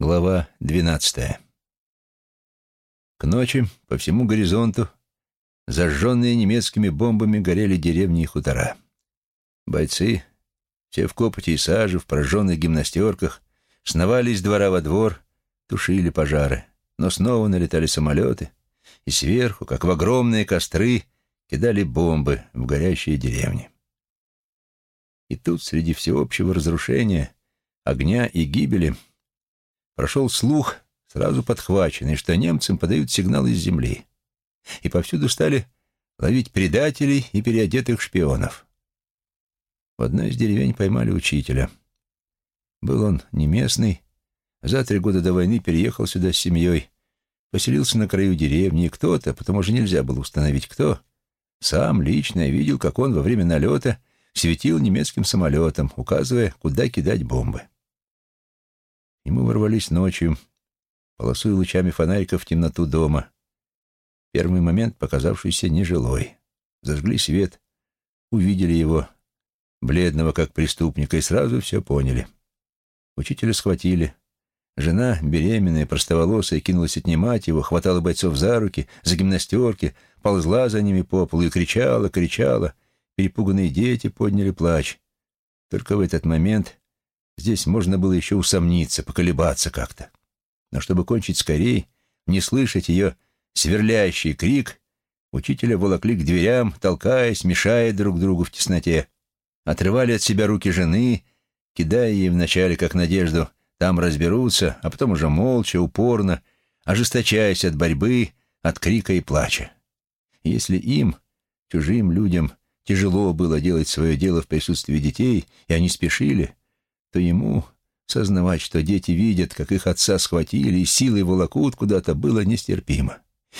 Глава двенадцатая. К ночи по всему горизонту зажженные немецкими бомбами горели деревни и хутора. Бойцы, все в копоте и саже, в пораженных гимнастерках, сновали из двора во двор, тушили пожары. Но снова налетали самолеты, и сверху, как в огромные костры, кидали бомбы в горящие деревни. И тут, среди всеобщего разрушения, огня и гибели, прошел слух, сразу подхваченный, что немцам подают сигнал из земли. И повсюду стали ловить предателей и переодетых шпионов. В одной из деревень поймали учителя. Был он не местный, за три года до войны переехал сюда с семьей, поселился на краю деревни, кто-то, потому что нельзя было установить кто, сам лично видел, как он во время налета светил немецким самолетом, указывая, куда кидать бомбы. И мы ворвались ночью, полосуя лучами фонариков в темноту дома. Первый момент, показавшийся нежилой. Зажгли свет, увидели его, бледного как преступника, и сразу все поняли. Учителя схватили. Жена, беременная, простоволосая, кинулась отнимать его, хватала бойцов за руки, за гимнастерки, ползла за ними по полу и кричала, кричала. Перепуганные дети подняли плач. Только в этот момент Здесь можно было еще усомниться, поколебаться как-то. Но чтобы кончить скорей, не слышать ее сверлящий крик, учителя волокли к дверям, толкаясь, мешая друг другу в тесноте. Отрывали от себя руки жены, кидая ей вначале, как надежду, там разберутся, а потом уже молча, упорно, ожесточаясь от борьбы, от крика и плача. если им, чужим людям, тяжело было делать свое дело в присутствии детей, и они спешили, то ему сознавать, что дети видят, как их отца схватили и силой волокут куда-то, было нестерпимо.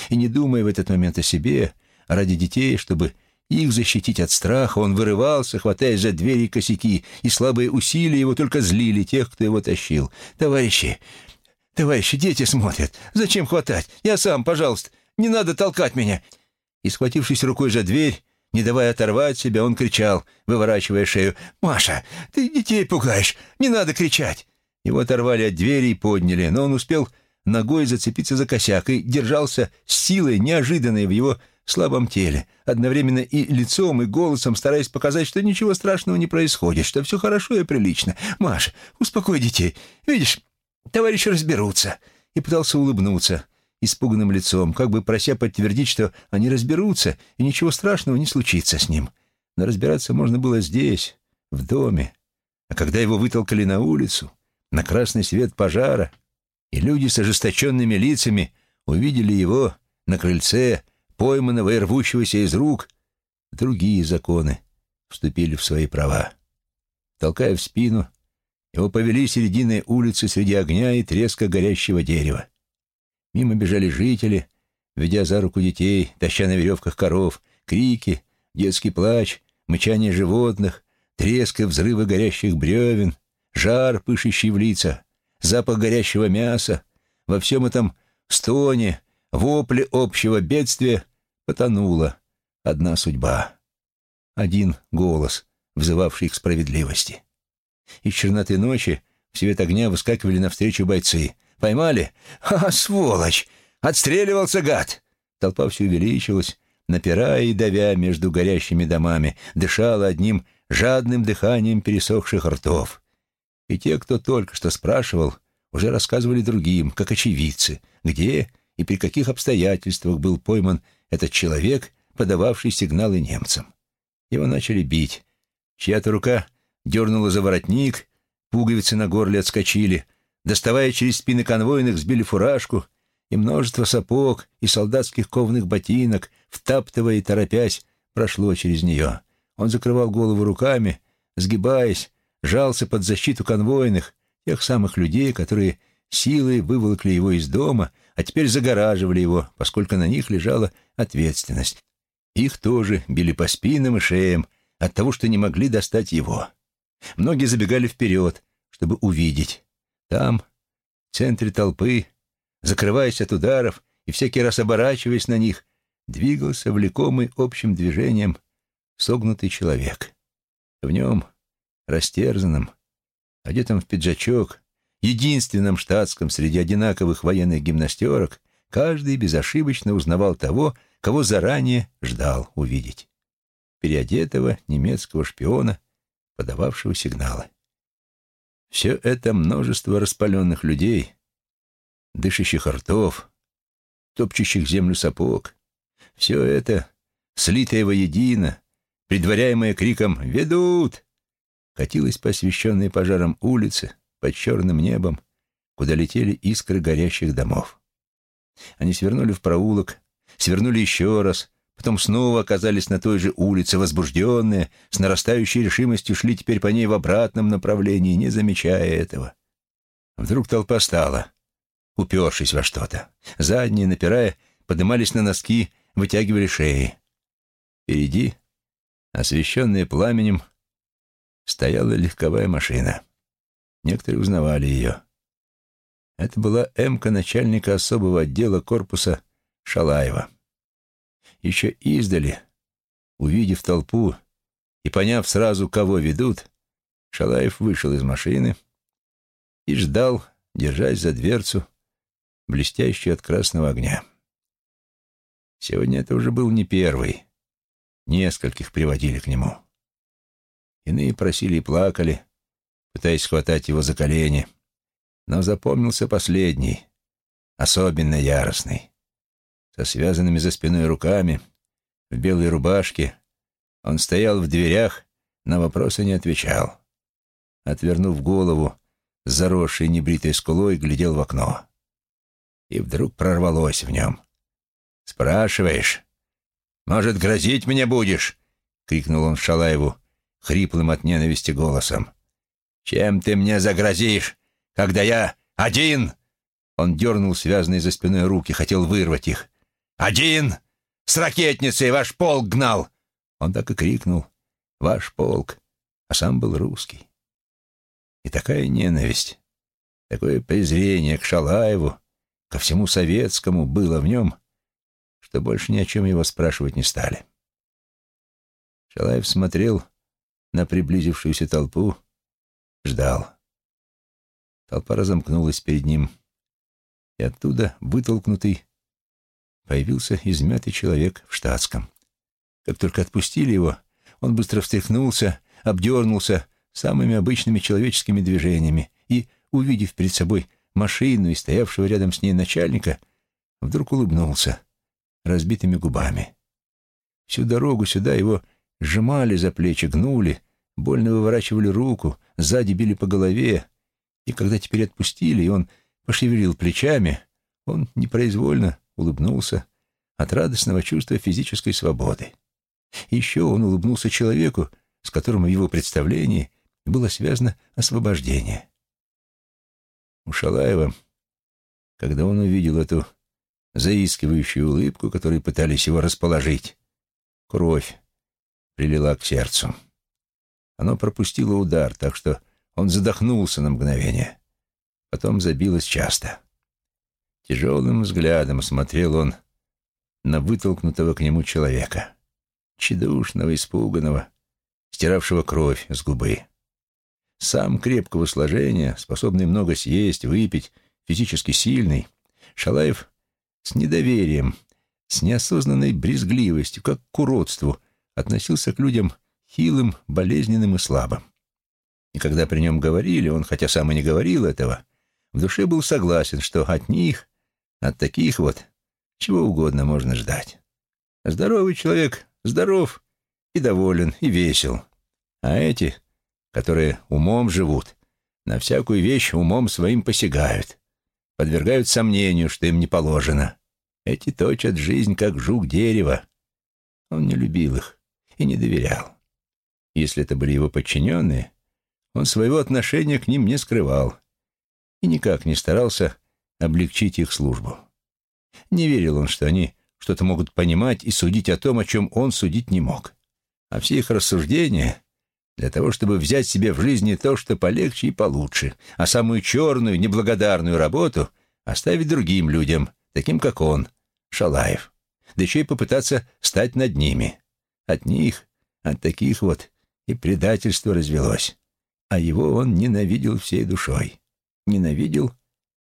И не думая в этот момент о себе, ради детей, чтобы их защитить от страха, он вырывался, хватаясь за двери и косяки, и слабые усилия его только злили тех, кто его тащил. «Товарищи, товарищи, дети смотрят. Зачем хватать? Я сам, пожалуйста. Не надо толкать меня!» И, схватившись рукой за дверь, не давая оторвать себя, он кричал, выворачивая шею. «Маша, ты детей пугаешь! Не надо кричать!» Его оторвали от двери и подняли, но он успел ногой зацепиться за косяк и держался с силой, неожиданной в его слабом теле, одновременно и лицом, и голосом, стараясь показать, что ничего страшного не происходит, что все хорошо и прилично. «Маша, успокой детей. Видишь, товарищи разберутся». И пытался улыбнуться испуганным лицом, как бы прося подтвердить, что они разберутся, и ничего страшного не случится с ним. Но разбираться можно было здесь, в доме. А когда его вытолкали на улицу, на красный свет пожара, и люди с ожесточенными лицами увидели его на крыльце, пойманного и рвущегося из рук, другие законы вступили в свои права. Толкая в спину, его повели серединой улицы среди огня и треска горящего дерева. Мимо бежали жители, ведя за руку детей, таща на веревках коров, крики, детский плач, мычание животных, треск и взрывы горящих бревен, жар, пышущий в лица, запах горящего мяса. Во всем этом стоне, вопле общего бедствия потонула одна судьба. Один голос, взывавший к справедливости. Из черноты ночи в свет огня выскакивали навстречу бойцы. Поймали? Ха, сволочь! Отстреливался гад!» Толпа все увеличилась, напирая и давя между горящими домами, дышала одним жадным дыханием пересохших ртов. И те, кто только что спрашивал, уже рассказывали другим, как очевидцы, где и при каких обстоятельствах был пойман этот человек, подававший сигналы немцам. Его начали бить. Чья-то рука дернула за воротник, пуговицы на горле отскочили, доставая через спины конвойных, сбили фуражку, и множество сапог и солдатских ковных ботинок, втаптывая и торопясь, прошло через нее. Он закрывал голову руками, сгибаясь, жался под защиту конвойных, тех самых людей, которые силой выволокли его из дома, а теперь загораживали его, поскольку на них лежала ответственность. Их тоже били по спинам и шеям от того, что не могли достать его. Многие забегали вперед, чтобы увидеть. Там, в центре толпы, закрываясь от ударов и всякий раз оборачиваясь на них, двигался влекомый общим движением согнутый человек. В нем, растерзанном, одетом в пиджачок, единственном штатском среди одинаковых военных гимнастерок, каждый безошибочно узнавал того, кого заранее ждал увидеть. Переодетого немецкого шпиона, подававшего сигналы. Все это множество распаленных людей, дышащих ртов, топчущих землю сапог. Все это, слитое воедино, предваряемое криком «Ведут!», катилось по освещенной пожаром улице под черным небом, куда летели искры горящих домов. Они свернули в проулок, свернули еще раз, потом снова оказались на той же улице, возбужденные, с нарастающей решимостью шли теперь по ней в обратном направлении, не замечая этого. Вдруг толпа стала, упершись во что-то. Задние, напирая, поднимались на носки, вытягивали шеи. Впереди, освещенная пламенем, стояла легковая машина. Некоторые узнавали ее. Это была эмка начальника особого отдела корпуса Шалаева. Еще издали, увидев толпу и поняв сразу, кого ведут, Шалаев вышел из машины и ждал, держась за дверцу, блестящую от красного огня. Сегодня это уже был не первый. Нескольких приводили к нему. Иные просили и плакали, пытаясь схватать его за колени. Но запомнился последний, особенно яростный. Со связанными за спиной руками, в белой рубашке, он стоял в дверях, на вопросы не отвечал. Отвернув голову, с заросшей небритой скулой, глядел в окно. И вдруг прорвалось в нем. «Спрашиваешь? Может, грозить мне будешь?» — крикнул он Шалаеву хриплым от ненависти голосом. «Чем ты мне загрозишь, когда я один?» Он дернул связанные за спиной руки, хотел вырвать их. «Один! С ракетницей ваш полк гнал!» Он так и крикнул. «Ваш полк!» А сам был русский. И такая ненависть, такое презрение к Шалаеву, ко всему советскому было в нем, что больше ни о чем его спрашивать не стали. Шалаев смотрел на приблизившуюся толпу, ждал. Толпа разомкнулась перед ним, и оттуда, вытолкнутый, появился измятый человек в штатском. Как только отпустили его, он быстро встряхнулся, обдернулся самыми обычными человеческими движениями и, увидев перед собой машину и стоявшего рядом с ней начальника, вдруг улыбнулся разбитыми губами. Всю дорогу сюда его сжимали за плечи, гнули, больно выворачивали руку, сзади били по голове, и когда теперь отпустили, и он пошевелил плечами, он непроизвольно улыбнулся от радостного чувства физической свободы. еще он улыбнулся человеку, с которым в его представлении было связано освобождение. У Шалаева, когда он увидел эту заискивающую улыбку, которой пытались его расположить, кровь прилила к сердцу. Оно пропустило удар, так что он задохнулся на мгновение. Потом забилось часто. Тяжелым взглядом смотрел он на вытолкнутого к нему человека, тщедушного, испуганного, стиравшего кровь с губы. Сам крепкого сложения, способный много съесть, выпить, физически сильный, Шалаев с недоверием, с неосознанной брезгливостью, как к уродству, относился к людям хилым, болезненным и слабым. И когда при нем говорили, он, хотя сам и не говорил этого, в душе был согласен, что от них, от таких вот, чего угодно можно ждать. Здоровый человек здоров и доволен, и весел. А эти, которые умом живут, на всякую вещь умом своим посягают, подвергают сомнению, что им не положено. Эти точат жизнь, как жук дерева. Он не любил их и не доверял. Если это были его подчиненные, он своего отношения к ним не скрывал и никак не старался облегчить их службу. Не верил он, что они что-то могут понимать и судить о том, о чем он судить не мог. А все их рассуждения для того, чтобы взять себе в жизни то, что полегче и получше, а самую черную, неблагодарную работу оставить другим людям, таким как он, Шалаев, да еще и попытаться стать над ними. От них, от таких вот, и предательство развелось, а его он ненавидел всей душой. ненавидел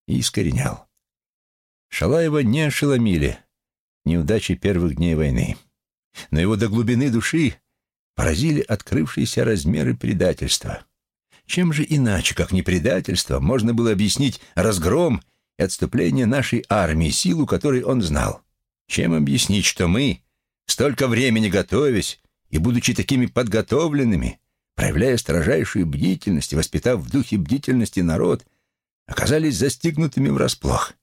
и искоренял. Шалаева не ошеломили неудачи первых дней войны, но его до глубины души поразили открывшиеся размеры предательства. Чем же иначе, как не предательство, можно было объяснить разгром и отступление нашей армии, силу которой он знал? Чем объяснить, что мы, столько времени готовясь и будучи такими подготовленными, проявляя строжайшую бдительность и воспитав в духе бдительности народ, оказались застигнутыми врасплох?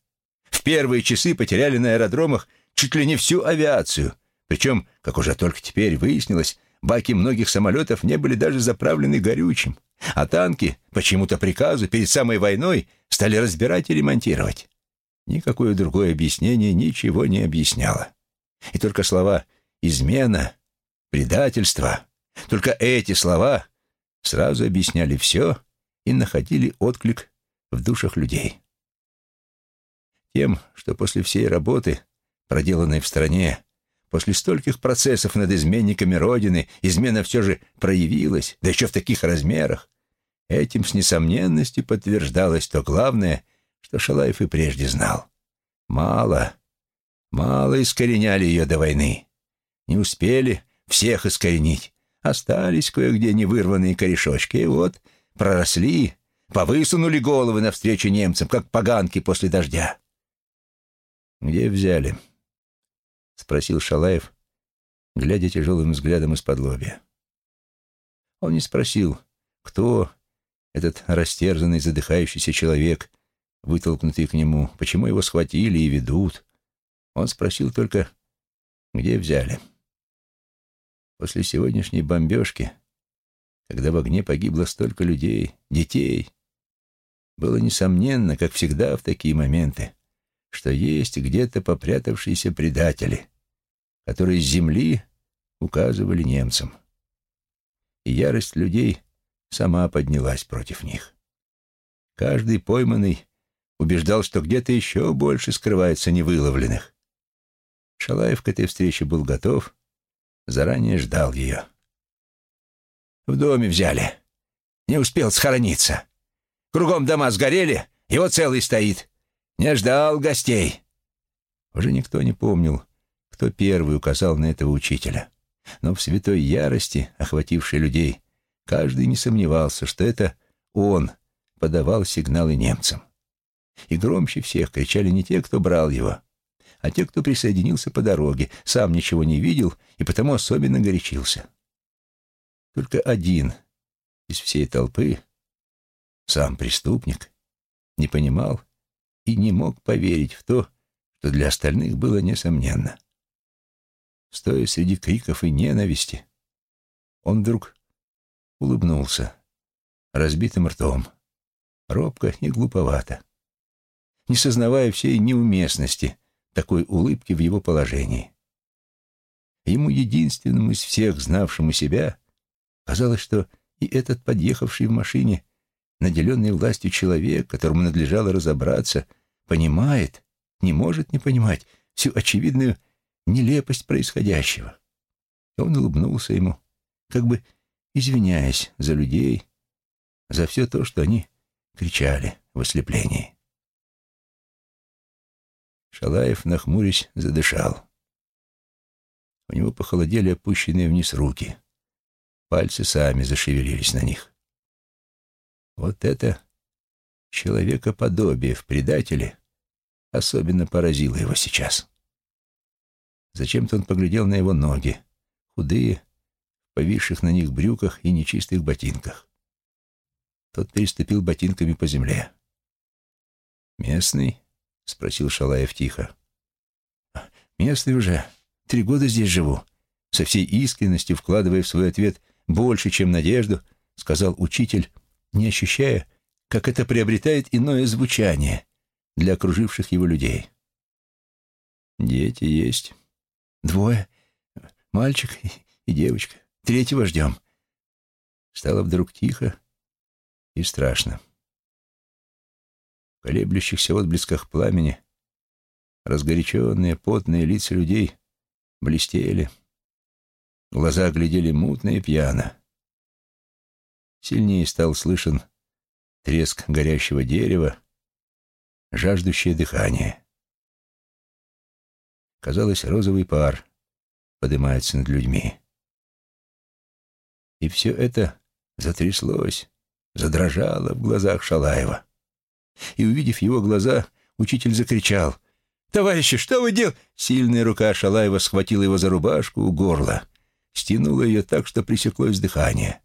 В первые часы потеряли на аэродромах чуть ли не всю авиацию, причем, как уже только теперь выяснилось, баки многих самолетов не были даже заправлены горючим, а танки, по чему-то приказу, перед самой войной стали разбирать и ремонтировать. Никакое другое объяснение ничего не объясняло. И только слова «измена», «предательство», только эти слова сразу объясняли все и находили отклик в душах людей. Тем, что после всей работы, проделанной в стране, После стольких процессов над изменниками Родины измена все же проявилась, да еще в таких размерах. Этим с несомненностью подтверждалось то главное, что Шалаев и прежде знал. Мало, мало искореняли ее до войны. Не успели всех искоренить. Остались кое-где невырванные корешочки, и вот проросли, повысунули головы навстречу немцам, как поганки после дождя. Где взяли? — спросил Шалаев, глядя тяжелым взглядом из-под лобья. Он не спросил, кто этот растерзанный, задыхающийся человек, вытолкнутый к нему, почему его схватили и ведут. Он спросил только, где взяли. После сегодняшней бомбежки, когда в огне погибло столько людей, детей, было несомненно, как всегда в такие моменты, что есть где-то попрятавшиеся предатели, которые с земли указывали немцам. И ярость людей сама поднялась против них. Каждый пойманный убеждал, что где-то еще больше скрывается невыловленных. Шалаев к этой встрече был готов, заранее ждал ее. В доме взяли. Не успел схорониться. Кругом дома сгорели, его целый стоит. Не ждал гостей. Уже никто не помнил, кто первый указал на этого учителя. Но в святой ярости, охватившей людей, каждый не сомневался, что это он подавал сигналы немцам. И громче всех кричали не те, кто брал его, а те, кто присоединился по дороге, сам ничего не видел и потому особенно горячился. Только один из всей толпы, сам преступник, не понимал и не мог поверить в то, что для остальных было несомненно стоя среди криков и ненависти, он вдруг улыбнулся разбитым ртом, робко и глуповато, не сознавая всей неуместности такой улыбки в его положении. Ему единственному из всех, знавшему себя, казалось, что и этот подъехавший в машине, наделенный властью человек, которому надлежало разобраться, понимает, не может не понимать всю очевидную нелепость происходящего. Он улыбнулся ему, как бы извиняясь за людей, за все то, что они кричали в ослеплении. Шалаев, нахмурясь, задышал. У него похолодели опущенные вниз руки. Пальцы сами зашевелились на них. Вот это человекоподобие в предателе особенно поразило его сейчас. Зачем-то он поглядел на его ноги, худые, повисших на них брюках и нечистых ботинках. Тот переступил ботинками по земле. «Местный?» — спросил Шалаев тихо. «Местный уже. Три года здесь живу». Со всей искренностью, вкладывая в свой ответ больше, чем надежду, сказал учитель, не ощущая, как это приобретает иное звучание для окруживших его людей. «Дети есть», Двое. Мальчик и девочка. Третьего ждем. Стало вдруг тихо и страшно. В колеблющихся отблесках пламени разгоряченные, потные лица людей блестели. Глаза глядели мутно и пьяно. Сильнее стал слышен треск горящего дерева, жаждущее дыхание. Казалось, розовый пар поднимается над людьми. И все это затряслось, задрожало в глазах Шалаева. И, увидев его глаза, учитель закричал. «Товарищи, что вы делаете?» Сильная рука Шалаева схватила его за рубашку у горла, стянула ее так, что пресеклось дыхание.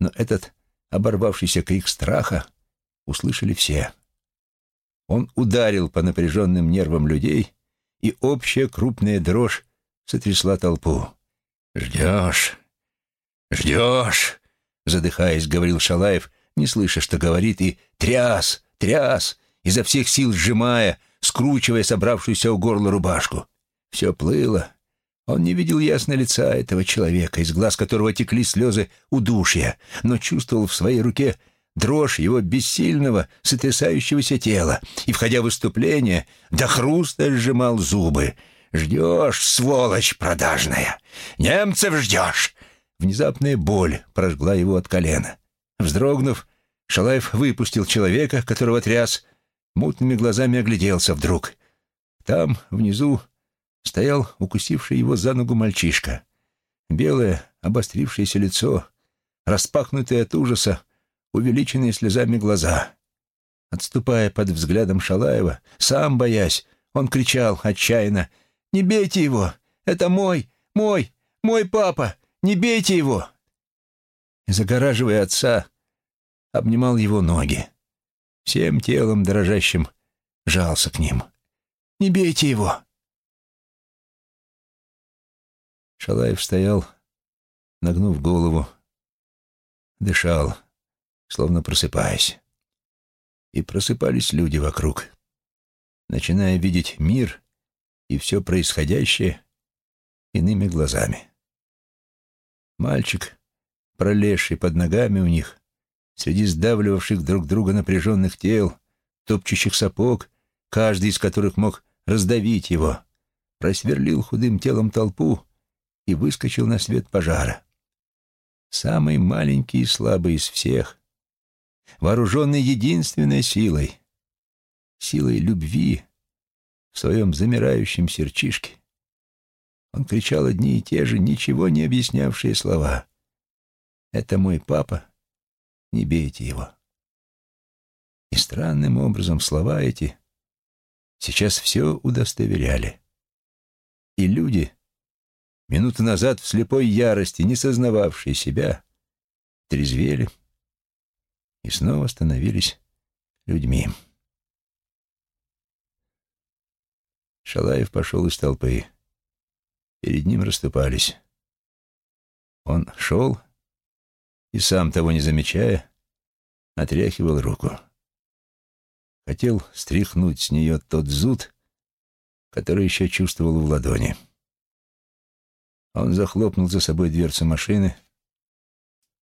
Но этот оборвавшийся крик страха услышали все. Он ударил по напряженным нервам людей, и общая крупная дрожь сотрясла толпу. «Ждешь, ждешь», — задыхаясь, говорил Шалаев, не слыша, что говорит, и тряс, тряс, изо всех сил сжимая, скручивая собравшуюся у горла рубашку. Все плыло. Он не видел ясно лица этого человека, из глаз которого текли слезы удушья, но чувствовал в своей руке дрожь его бессильного, сотрясающегося тела, и, входя в выступление, до хруста сжимал зубы. «Ждешь, сволочь продажная! Немцев ждешь!» Внезапная боль прожгла его от колена. Вздрогнув, Шалаев выпустил человека, которого тряс, мутными глазами огляделся вдруг. Там, внизу, стоял укусивший его за ногу мальчишка. Белое, обострившееся лицо, распахнутое от ужаса, увеличенные слезами глаза. Отступая под взглядом Шалаева, сам боясь, он кричал отчаянно «Не бейте его! Это мой, мой, мой папа! Не бейте его!» Загораживая отца, обнимал его ноги. Всем телом дрожащим жался к ним. «Не бейте его!» Шалаев стоял, нагнув голову, дышал, словно просыпаясь. И просыпались люди вокруг, начиная видеть мир и все происходящее иными глазами. Мальчик, пролезший под ногами у них, среди сдавливавших друг друга напряженных тел, топчущих сапог, каждый из которых мог раздавить его, просверлил худым телом толпу и выскочил на свет пожара. Самый маленький и слабый из всех, вооруженный единственной силой, силой любви в своем замирающем серчишке, он кричал одни и те же, ничего не объяснявшие слова. «Это мой папа, не бейте его». И странным образом слова эти сейчас все удостоверяли. И люди, минуту назад в слепой ярости, не сознававшие себя, трезвели, и снова становились людьми. Шалаев пошел из толпы. Перед ним расступались. Он шел и, сам того не замечая, отряхивал руку. Хотел стряхнуть с нее тот зуд, который еще чувствовал в ладони. Он захлопнул за собой дверцу машины.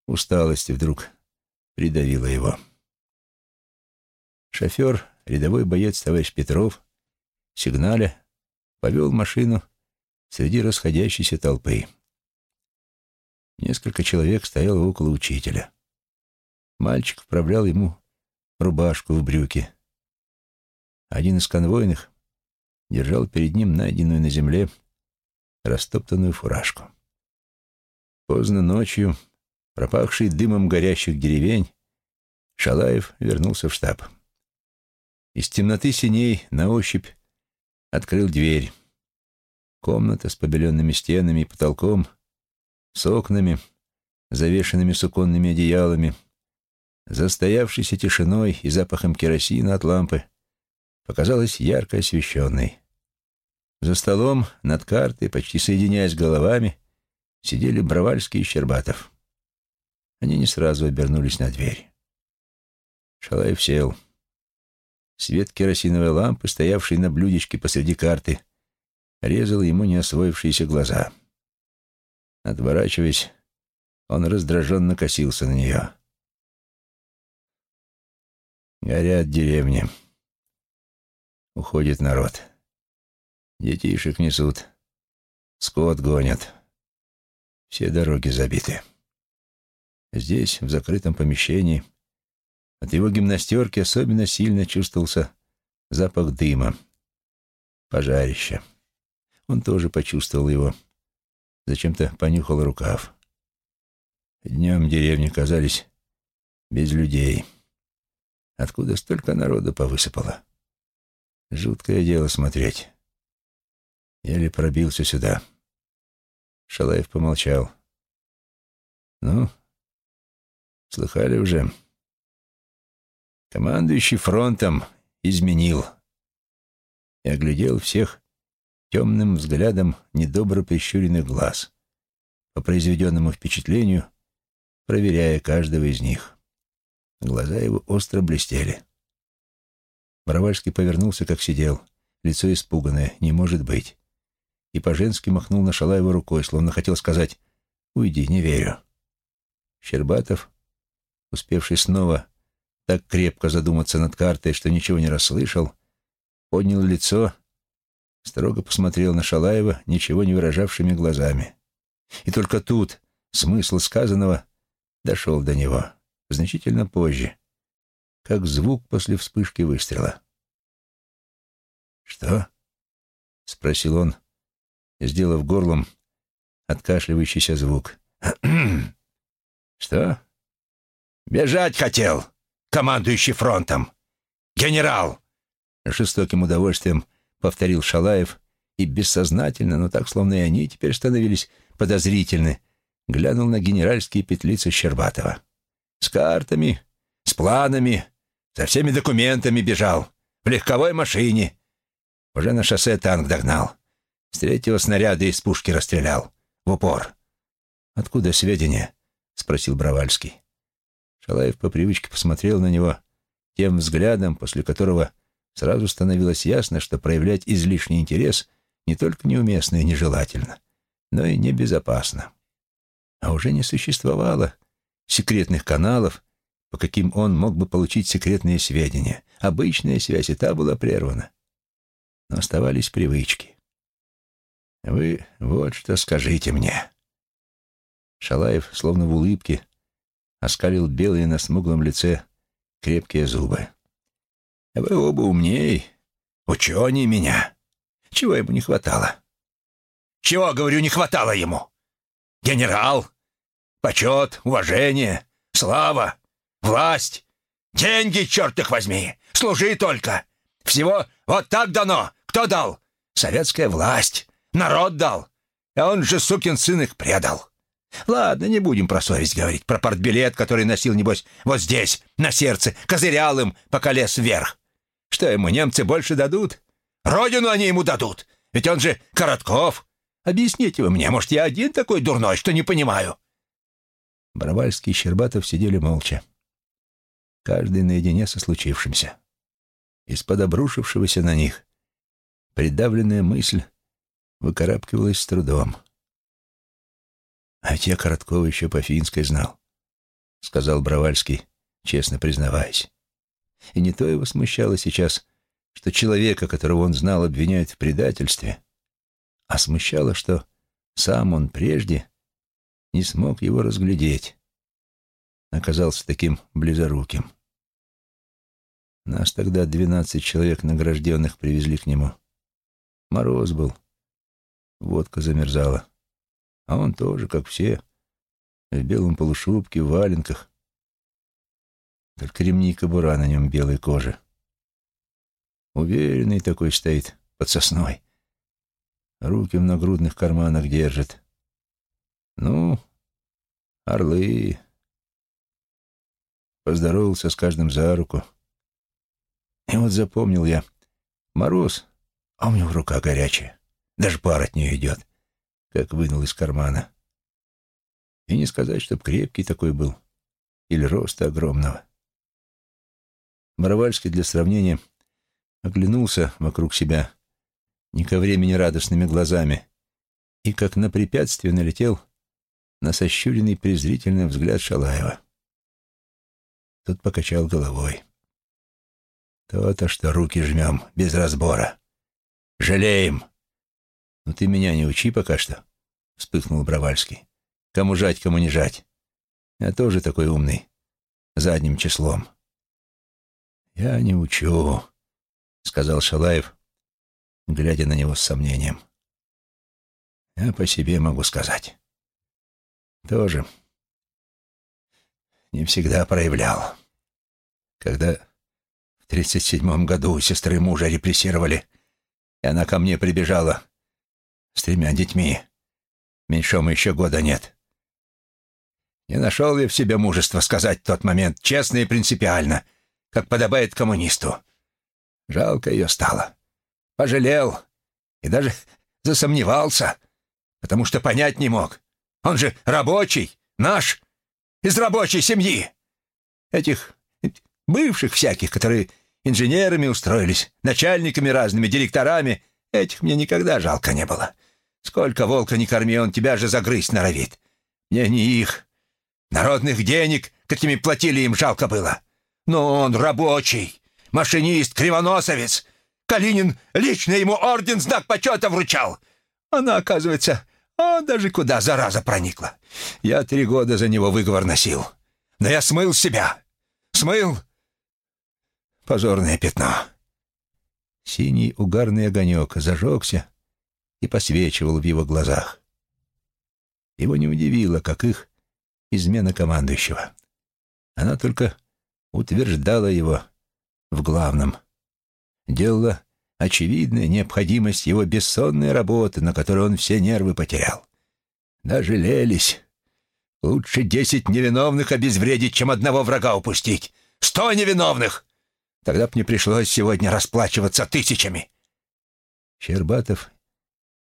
Усталость вдруг придавила его. Шофер, рядовой боец товарищ Петров, сигналя, повел машину среди расходящейся толпы. Несколько человек стояло около учителя. Мальчик вправлял ему рубашку в брюки. Один из конвойных держал перед ним найденную на земле растоптанную фуражку. Поздно ночью пропахший дымом горящих деревень, Шалаев вернулся в штаб. Из темноты синей на ощупь открыл дверь. Комната с побеленными стенами и потолком, с окнами, завешенными суконными одеялами, застоявшейся тишиной и запахом керосина от лампы, показалась ярко освещенной. За столом, над картой, почти соединяясь головами, сидели Бровальский и Щербатов. Они не сразу обернулись на дверь. Шалаев сел. Свет керосиновой лампы, стоявшей на блюдечке посреди карты, резал ему не освоившиеся глаза. Отворачиваясь, он раздраженно косился на нее. Горят деревни. Уходит народ. Детишек несут. Скот гонят. Все дороги забиты. Здесь, в закрытом помещении, От его гимнастерки особенно сильно чувствовался запах дыма, пожарища. Он тоже почувствовал его. Зачем-то понюхал рукав. Днем деревни казались без людей. Откуда столько народу повысыпало? Жуткое дело смотреть. Еле пробился сюда. Шалаев помолчал. «Ну, слыхали уже?» Командующий фронтом изменил и оглядел всех темным взглядом недобро прищуренных глаз, по произведенному впечатлению, проверяя каждого из них. Глаза его остро блестели. Боровальский повернулся, как сидел, лицо испуганное, не может быть. И по-женски махнул на Шалаева рукой, словно хотел сказать «Уйди, не верю». Щербатов, успевший снова так крепко задуматься над картой, что ничего не расслышал, поднял лицо, строго посмотрел на Шалаева ничего не выражавшими глазами. И только тут смысл сказанного дошел до него, значительно позже, как звук после вспышки выстрела. «Что?» — спросил он, сделав горлом откашливающийся звук. «Что?» «Бежать хотел!» командующий фронтом. Генерал!» Жестоким удовольствием повторил Шалаев и бессознательно, но так, словно и они теперь становились подозрительны, глянул на генеральские петлицы Щербатова. «С картами, с планами, со всеми документами бежал, в легковой машине. Уже на шоссе танк догнал. С третьего снаряда из пушки расстрелял. В упор». «Откуда сведения?» — спросил Бравальский. Шалаев по привычке посмотрел на него тем взглядом, после которого сразу становилось ясно, что проявлять излишний интерес не только неуместно и нежелательно, но и небезопасно. А уже не существовало секретных каналов, по каким он мог бы получить секретные сведения. Обычная связь и та была прервана. Но оставались привычки. «Вы вот что скажите мне». Шалаев, словно в улыбке, оскалил белые на смуглом лице крепкие зубы. «Вы оба умней, ученее меня. Чего ему не хватало?» «Чего, говорю, не хватало ему? Генерал, почет, уважение, слава, власть, деньги, черт их возьми, служи только. Всего вот так дано. Кто дал? Советская власть. Народ дал. А он же, сукин сын, их предал. Ладно, не будем про совесть говорить, про портбилет, который носил, небось, вот здесь, на сердце, козырял им, пока лез вверх. Что ему, немцы больше дадут? Родину они ему дадут, ведь он же Коротков. Объясните вы мне, может, я один такой дурной, что не понимаю?» Барабальский и Щербатов сидели молча, каждый наедине со случившимся. Из-под обрушившегося на них придавленная мысль выкарабкивалась с трудом — а те Короткова еще по финской знал, — сказал Бравальский, честно признаваясь. И не то его смущало сейчас, что человека, которого он знал, обвиняют в предательстве, а смущало, что сам он прежде не смог его разглядеть, оказался таким близоруким. Нас тогда двенадцать человек награжденных привезли к нему. Мороз был, водка замерзала. А он тоже, как все, в белом полушубке, в валенках. Только ремни и кобура на нем белой кожи. Уверенный такой стоит под сосной. Руки в нагрудных карманах держит. Ну, орлы. Поздоровался с каждым за руку. И вот запомнил я. Мороз, а у него рука горячая. Даже пар от нее идет как вынул из кармана. И не сказать, чтоб крепкий такой был, или роста огромного. Боровальский для сравнения оглянулся вокруг себя не ко времени радостными глазами и, как на препятствие, налетел на сощуренный презрительный взгляд Шалаева. Тот покачал головой. То-то, что руки жмем без разбора. Жалеем. Но ты меня не учи пока что, — вспыхнул Бравальский. Кому жать, кому не жать. Я тоже такой умный. Задним числом. «Я не учу», — сказал Шалаев, глядя на него с сомнением. «Я по себе могу сказать. Тоже не всегда проявлял. Когда в тридцать седьмом году сестры мужа репрессировали, и она ко мне прибежала с тремя детьми, меньшому еще года нет. Не нашел я в себе мужества сказать в тот момент честно и принципиально, как подобает коммунисту. Жалко ее стало. Пожалел и даже засомневался, потому что понять не мог. Он же рабочий, наш, из рабочей семьи. Этих бывших всяких, которые инженерами устроились, начальниками разными, директорами, этих мне никогда жалко не было. Сколько волка не корми, он тебя же загрызть норовит. Мне не их. Народных денег, какими платили им, жалко было. Но он рабочий, машинист, кривоносовец. Калинин лично ему орден знак почета вручал. Она, оказывается, а даже куда зараза проникла. Я три года за него выговор носил. Но я смыл себя. Смыл. Позорное пятно. Синий угарный огонек зажегся и посвечивал в его глазах. Его не удивило, как их измена командующего. Она только утверждала его в главном. Делала очевидная необходимость его бессонной работы, на которой он все нервы потерял. Дожалелись. Лучше десять невиновных обезвредить, чем одного врага упустить. Сто невиновных! Тогда б не пришлось сегодня расплачиваться тысячами. Щербатов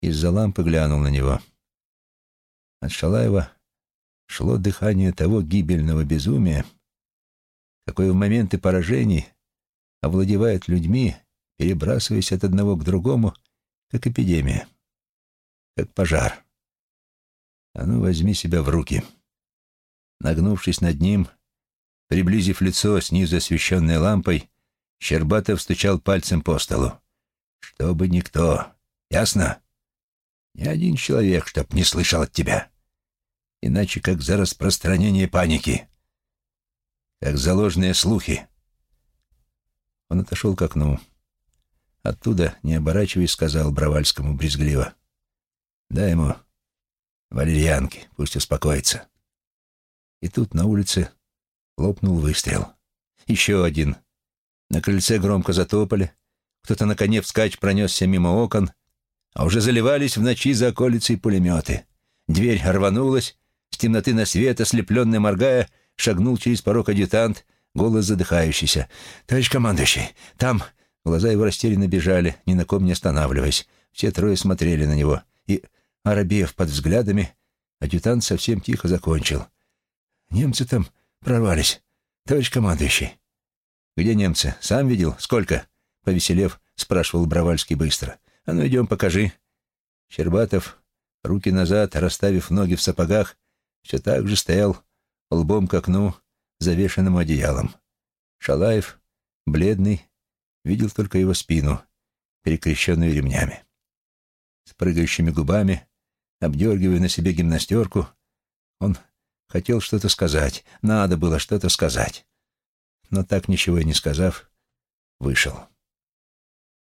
из-за лампы глянул на него. От Шалаева шло дыхание того гибельного безумия, какое в моменты поражений овладевает людьми, перебрасываясь от одного к другому, как эпидемия, как пожар. А ну, возьми себя в руки. Нагнувшись над ним, приблизив лицо снизу освещенной лампой, Щербатов стучал пальцем по столу. «Чтобы никто. Ясно? Ни один человек, чтоб не слышал от тебя иначе как за распространение паники, как за ложные слухи. Он отошел к окну. Оттуда, не оборачиваясь, сказал Бравальскому брезгливо. «Дай ему валерьянки, пусть успокоится». И тут на улице лопнул выстрел. Еще один. На крыльце громко затопали. Кто-то на коне вскачь пронесся мимо окон, а уже заливались в ночи за околицей пулеметы. Дверь рванулась, с темноты на свет, ослепленный моргая, шагнул через порог адъютант, голос задыхающийся. «Товарищ командующий, там...» Глаза его растерянно бежали, ни на ком не останавливаясь. Все трое смотрели на него. И, оробев под взглядами, адъютант совсем тихо закончил. «Немцы там прорвались. Товарищ командующий». «Где немцы? Сам видел? Сколько?» Повеселев, спрашивал Бравальский быстро. «А ну, идем, покажи». Щербатов, руки назад, расставив ноги в сапогах, все так же стоял лбом к окну, завешенному одеялом. Шалаев, бледный, видел только его спину, перекрещенную ремнями. С прыгающими губами, обдергивая на себе гимнастерку, он хотел что-то сказать, надо было что-то сказать. Но так ничего и не сказав, вышел.